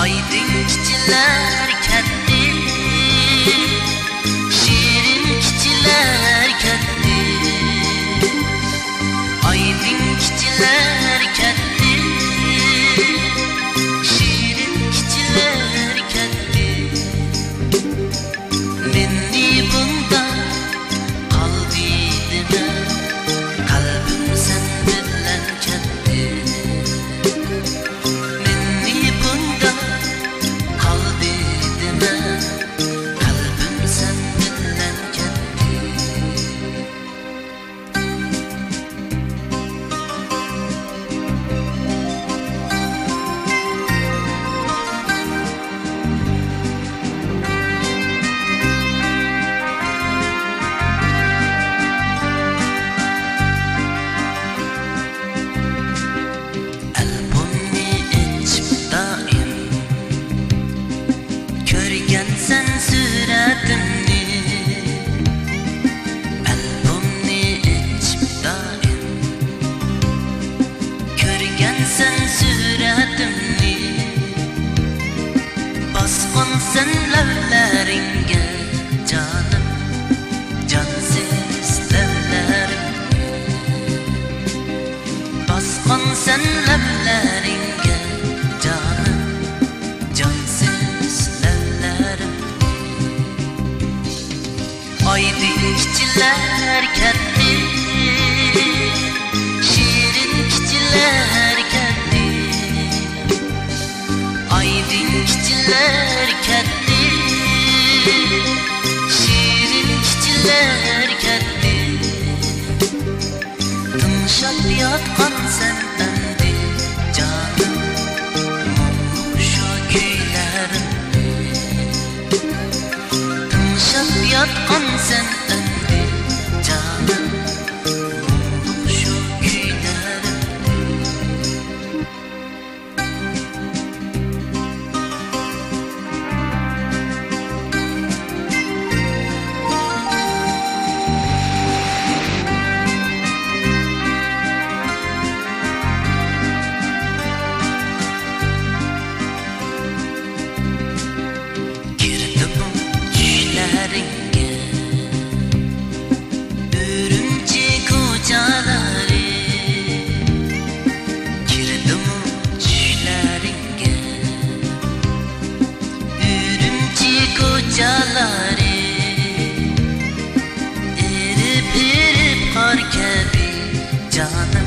oydin kichilar gözlerlerin Basman sen leblerine canım Cansız leblerim Ay dilekçiler kendine pretty cat. done